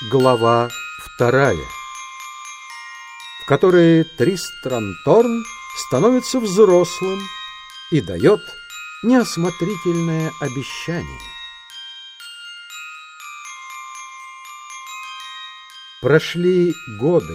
Глава вторая, в которой Тристран Торн становится взрослым и дает неосмотрительное обещание. Прошли годы.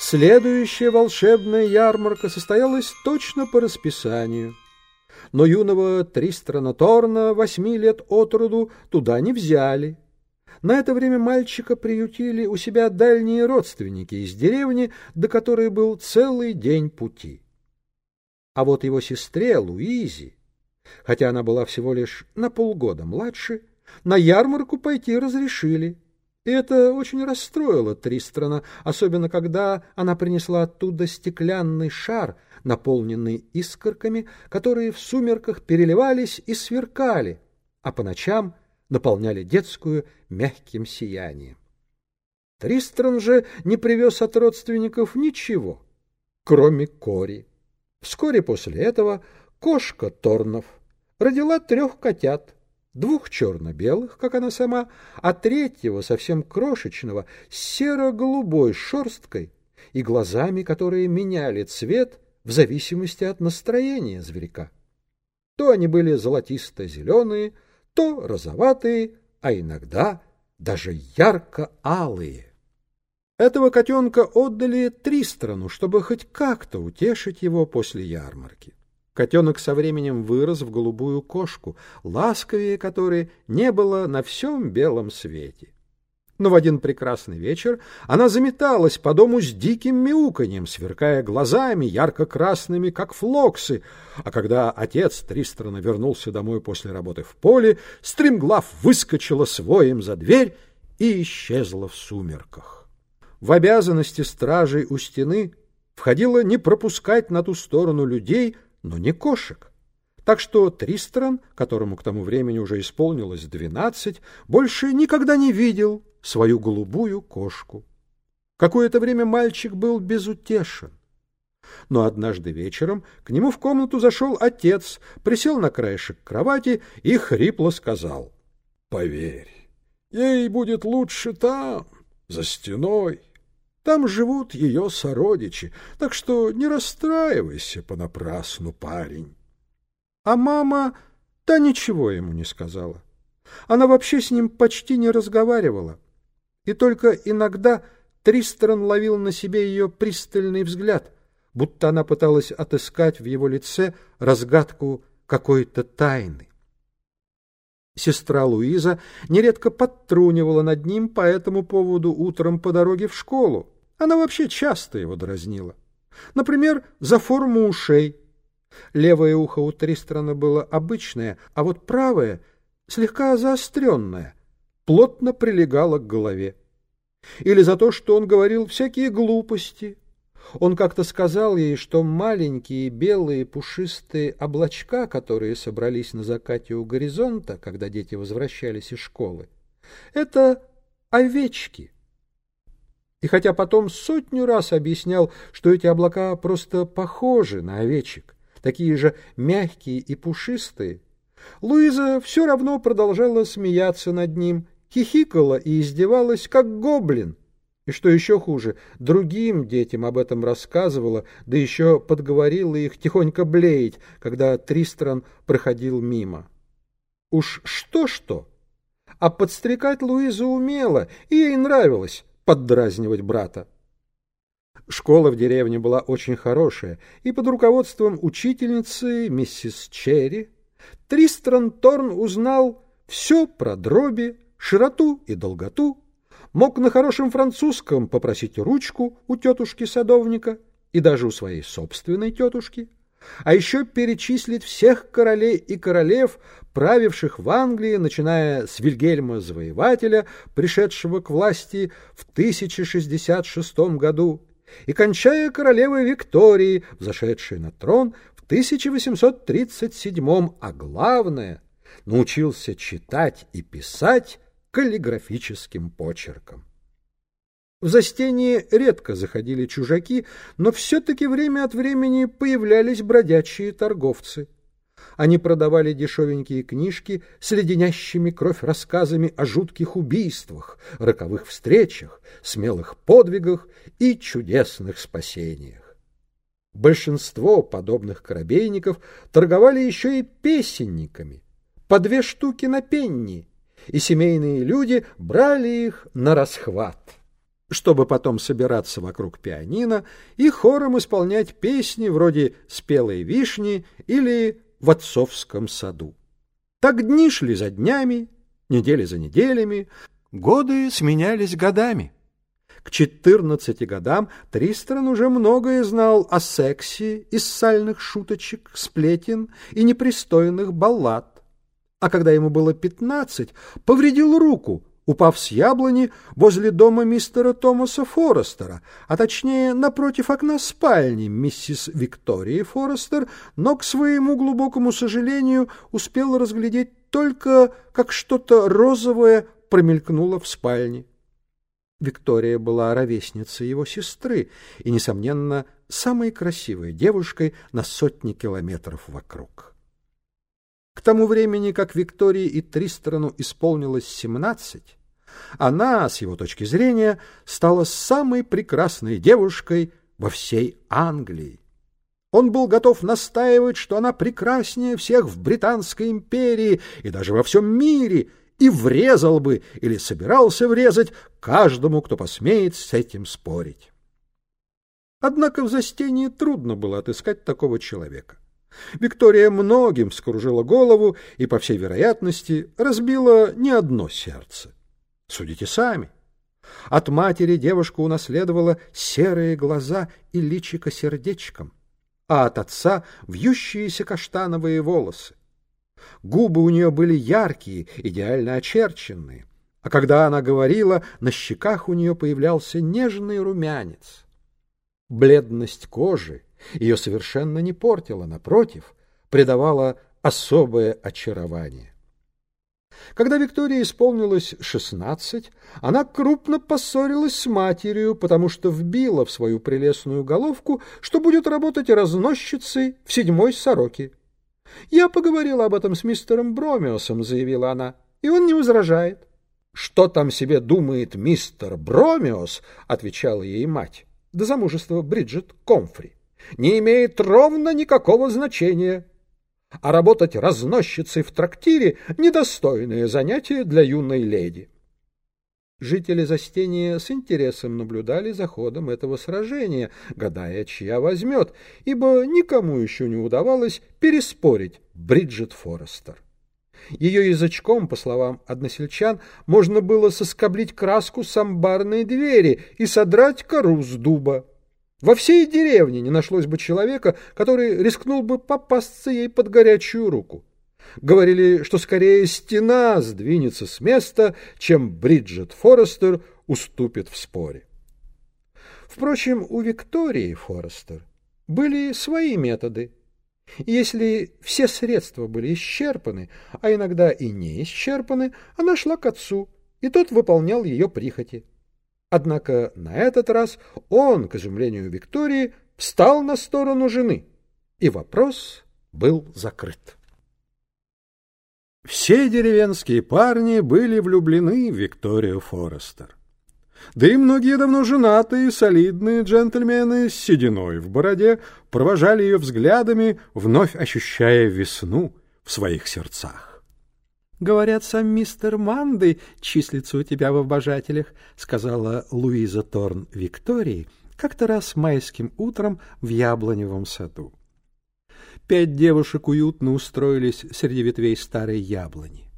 Следующая волшебная ярмарка состоялась точно по расписанию. Но юного Тристрана Торна, восьми лет от роду, туда не взяли. На это время мальчика приютили у себя дальние родственники из деревни, до которой был целый день пути. А вот его сестре Луизе, хотя она была всего лишь на полгода младше, на ярмарку пойти разрешили. И это очень расстроило Тристрана, особенно когда она принесла оттуда стеклянный шар, наполненный искорками, которые в сумерках переливались и сверкали, а по ночам наполняли детскую мягким сиянием. Тристран же не привез от родственников ничего, кроме кори. Вскоре после этого кошка Торнов родила трех котят, двух черно-белых, как она сама, а третьего, совсем крошечного, серо-голубой шерсткой и глазами, которые меняли цвет в зависимости от настроения зверька. То они были золотисто-зеленые, то розоватые, а иногда даже ярко-алые. Этого котенка отдали Тристрану, чтобы хоть как-то утешить его после ярмарки. Котенок со временем вырос в голубую кошку, ласковее которой не было на всем белом свете. Но в один прекрасный вечер она заметалась по дому с диким мяуканьем, сверкая глазами, ярко-красными, как флоксы. А когда отец Тристрана вернулся домой после работы в поле, стремглав выскочила своим за дверь и исчезла в сумерках. В обязанности стражей у стены входило не пропускать на ту сторону людей, но не кошек. Так что Тристран, которому к тому времени уже исполнилось двенадцать, больше никогда не видел свою голубую кошку. Какое-то время мальчик был безутешен. Но однажды вечером к нему в комнату зашел отец, присел на краешек кровати и хрипло сказал. — Поверь, ей будет лучше там, за стеной. Там живут ее сородичи, так что не расстраивайся понапрасну, парень. А мама, да ничего ему не сказала. Она вообще с ним почти не разговаривала. И только иногда Тристран ловил на себе ее пристальный взгляд, будто она пыталась отыскать в его лице разгадку какой-то тайны. Сестра Луиза нередко подтрунивала над ним по этому поводу утром по дороге в школу. Она вообще часто его дразнила. Например, за форму ушей. Левое ухо у Тристрана было обычное, а вот правое слегка заостренное, плотно прилегало к голове. Или за то, что он говорил всякие глупости. Он как-то сказал ей, что маленькие белые пушистые облачка, которые собрались на закате у горизонта, когда дети возвращались из школы, это овечки. И хотя потом сотню раз объяснял, что эти облака просто похожи на овечек, такие же мягкие и пушистые, Луиза все равно продолжала смеяться над ним, хихикала и издевалась, как гоблин. И что еще хуже, другим детям об этом рассказывала, да еще подговорила их тихонько блеять, когда Тристран проходил мимо. Уж что-что, а подстрекать Луиза умела, и ей нравилось, поддразнивать брата. Школа в деревне была очень хорошая, и под руководством учительницы миссис Черри Тристран Торн узнал все про дроби, широту и долготу, мог на хорошем французском попросить ручку у тетушки-садовника и даже у своей собственной тетушки — а еще перечислить всех королей и королев, правивших в Англии, начиная с Вильгельма Завоевателя, пришедшего к власти в 1066 году, и кончая королевой Викторией, взошедшей на трон в 1837, а главное, научился читать и писать каллиграфическим почерком. В застенье редко заходили чужаки, но все-таки время от времени появлялись бродячие торговцы. Они продавали дешевенькие книжки с леденящими кровь рассказами о жутких убийствах, роковых встречах, смелых подвигах и чудесных спасениях. Большинство подобных корабейников торговали еще и песенниками, по две штуки на пенни, и семейные люди брали их на расхват чтобы потом собираться вокруг пианино и хором исполнять песни вроде «Спелой вишни» или «В отцовском саду». Так дни шли за днями, недели за неделями, годы сменялись годами. К четырнадцати годам Тристран уже многое знал о сексе из сальных шуточек, сплетен и непристойных баллад. А когда ему было пятнадцать, повредил руку, упав с яблони возле дома мистера Томаса Форестера, а точнее напротив окна спальни миссис Виктории Форестер, но, к своему глубокому сожалению, успел разглядеть только, как что-то розовое промелькнуло в спальне. Виктория была ровесницей его сестры и, несомненно, самой красивой девушкой на сотни километров вокруг. К тому времени, как Виктории и Тристрану исполнилось семнадцать, она, с его точки зрения, стала самой прекрасной девушкой во всей Англии. Он был готов настаивать, что она прекраснее всех в Британской империи и даже во всем мире, и врезал бы или собирался врезать каждому, кто посмеет с этим спорить. Однако в Застении трудно было отыскать такого человека. Виктория многим скружила голову и, по всей вероятности, разбила не одно сердце. Судите сами. От матери девушка унаследовала серые глаза и личико сердечком, а от отца вьющиеся каштановые волосы. Губы у нее были яркие, идеально очерченные, а когда она говорила, на щеках у нее появлялся нежный румянец. Бледность кожи ее совершенно не портила, напротив, придавала особое очарование. Когда Виктории исполнилось шестнадцать, она крупно поссорилась с матерью, потому что вбила в свою прелестную головку, что будет работать разносчицей в седьмой сороке. «Я поговорила об этом с мистером Бромиосом», — заявила она, — «и он не возражает». «Что там себе думает мистер Бромиос?» — отвечала ей мать. «До замужества Бриджит Комфри. Не имеет ровно никакого значения» а работать разносчицей в трактире — недостойное занятие для юной леди. Жители Застения с интересом наблюдали за ходом этого сражения, гадая, чья возьмет, ибо никому еще не удавалось переспорить Бриджит Форестер. Ее язычком, по словам односельчан, можно было соскоблить краску с амбарной двери и содрать кору с дуба. Во всей деревне не нашлось бы человека, который рискнул бы попасться ей под горячую руку. Говорили, что скорее стена сдвинется с места, чем Бриджит Форестер уступит в споре. Впрочем, у Виктории Форестер были свои методы. Если все средства были исчерпаны, а иногда и не исчерпаны, она шла к отцу, и тот выполнял ее прихоти. Однако на этот раз он, к изумлению Виктории, встал на сторону жены, и вопрос был закрыт. Все деревенские парни были влюблены в Викторию Форестер. Да и многие давно женатые солидные джентльмены с сединой в бороде провожали ее взглядами, вновь ощущая весну в своих сердцах. Говорят, сам мистер Манды числится у тебя в обожателях, сказала Луиза Торн Виктории как-то раз майским утром в яблоневом саду. Пять девушек уютно устроились среди ветвей старой яблони.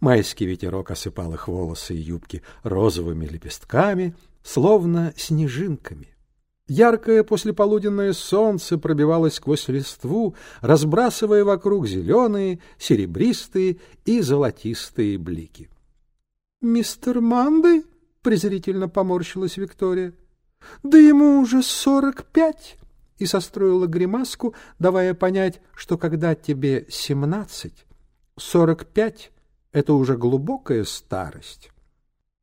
Майский ветерок осыпал их волосы и юбки розовыми лепестками, словно снежинками. Яркое послеполуденное солнце пробивалось сквозь листву, разбрасывая вокруг зеленые, серебристые и золотистые блики. — Мистер Манды? — презрительно поморщилась Виктория. — Да ему уже сорок пять! И состроила гримаску, давая понять, что когда тебе семнадцать, сорок пять — это уже глубокая старость.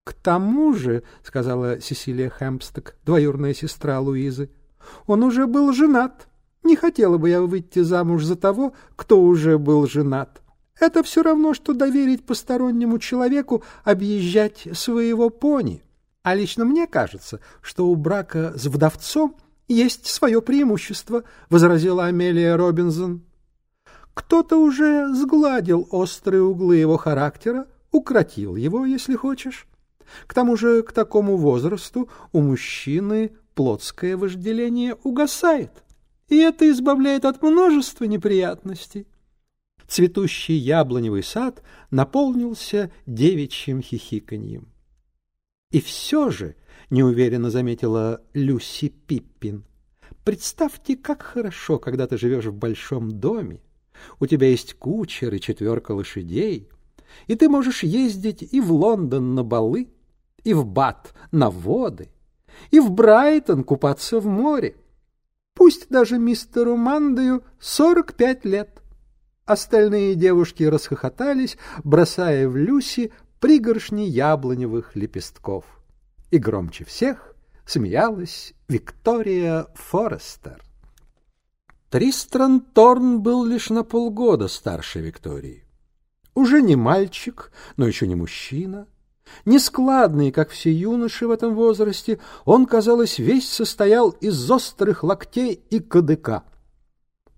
К тому же, — сказала Сесилия Хэмпсток, двоюрная сестра Луизы, — он уже был женат Не хотела бы я выйти замуж за того, кто уже был женат. Это все равно, что доверить постороннему человеку объезжать своего пони. А лично мне кажется, что у брака с вдовцом есть свое преимущество, — возразила Амелия Робинсон. Кто-то уже сгладил острые углы его характера, укротил его, если хочешь. К тому же к такому возрасту у мужчины плотское вожделение угасает, и это избавляет от множества неприятностей. Цветущий яблоневый сад наполнился девичьим хихиканьем. И все же, — неуверенно заметила Люси Пиппин, — представьте, как хорошо, когда ты живешь в большом доме. У тебя есть кучер и четверка лошадей, и ты можешь ездить и в Лондон на балы, и в Бат на воды, и в Брайтон купаться в море. Пусть даже мистеру сорок пять лет. Остальные девушки расхохотались, бросая в Люси пригоршни яблоневых лепестков. И громче всех смеялась Виктория Форестер. Тристран Торн был лишь на полгода старше Виктории. Уже не мальчик, но еще не мужчина. Нескладный, как все юноши в этом возрасте, он, казалось, весь состоял из острых локтей и кадыка —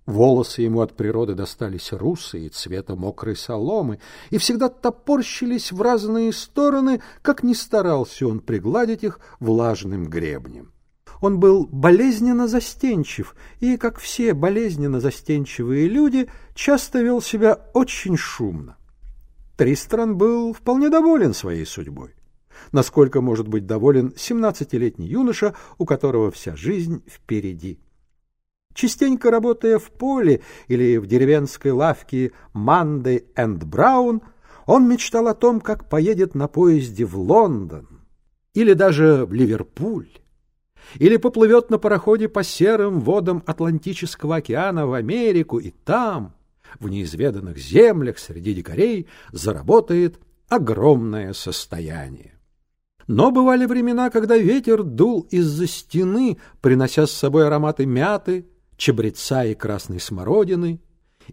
Волосы ему от природы достались русые, цвета мокрой соломы, и всегда топорщились в разные стороны, как ни старался он пригладить их влажным гребнем. Он был болезненно застенчив, и, как все болезненно застенчивые люди, часто вел себя очень шумно. Тристран был вполне доволен своей судьбой. Насколько может быть доволен семнадцатилетний юноша, у которого вся жизнь впереди. Частенько работая в поле или в деревенской лавке «Манды энд Браун», он мечтал о том, как поедет на поезде в Лондон или даже в Ливерпуль, или поплывет на пароходе по серым водам Атлантического океана в Америку и там, в неизведанных землях среди дикарей, заработает огромное состояние. Но бывали времена, когда ветер дул из-за стены, принося с собой ароматы мяты, чабреца и красной смородины,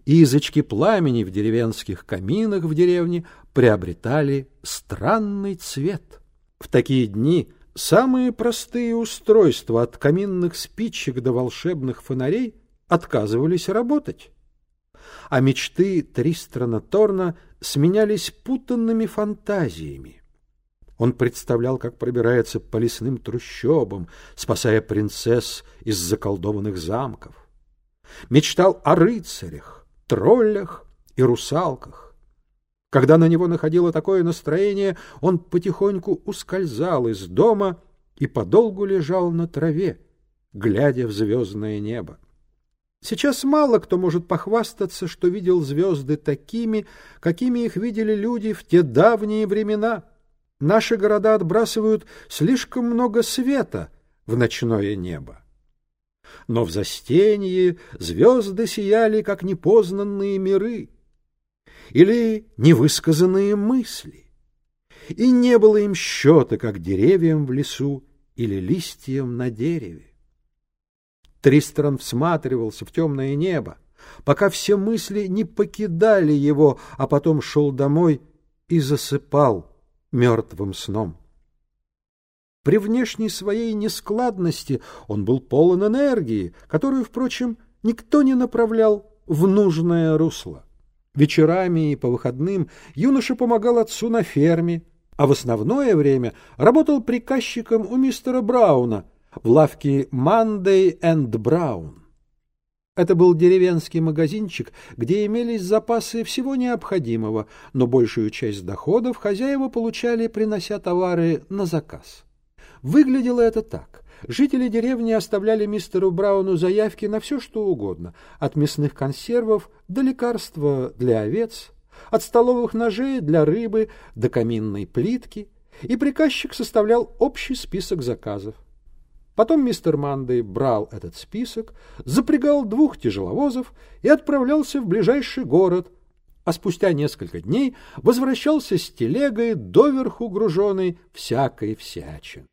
и язычки пламени в деревенских каминах в деревне приобретали странный цвет. В такие дни самые простые устройства от каминных спичек до волшебных фонарей отказывались работать. А мечты Тристрана Торна сменялись путанными фантазиями. Он представлял, как пробирается по лесным трущобам, спасая принцесс из заколдованных замков. Мечтал о рыцарях, троллях и русалках. Когда на него находило такое настроение, он потихоньку ускользал из дома и подолгу лежал на траве, глядя в звездное небо. Сейчас мало кто может похвастаться, что видел звезды такими, какими их видели люди в те давние времена — Наши города отбрасывают слишком много света в ночное небо. Но в застенье звезды сияли, как непознанные миры или невысказанные мысли, и не было им счета, как деревьям в лесу или листьям на дереве. Тристран всматривался в темное небо, пока все мысли не покидали его, а потом шел домой и засыпал, мертвым сном. При внешней своей нескладности он был полон энергии, которую, впрочем, никто не направлял в нужное русло. Вечерами и по выходным юноша помогал отцу на ферме, а в основное время работал приказчиком у мистера Брауна в лавке «Monday and Brown». Это был деревенский магазинчик, где имелись запасы всего необходимого, но большую часть доходов хозяева получали, принося товары на заказ. Выглядело это так. Жители деревни оставляли мистеру Брауну заявки на все, что угодно, от мясных консервов до лекарства для овец, от столовых ножей для рыбы до каминной плитки, и приказчик составлял общий список заказов. Потом мистер Мандей брал этот список, запрягал двух тяжеловозов и отправлялся в ближайший город, а спустя несколько дней возвращался с телегой, доверху груженной всякой всячин.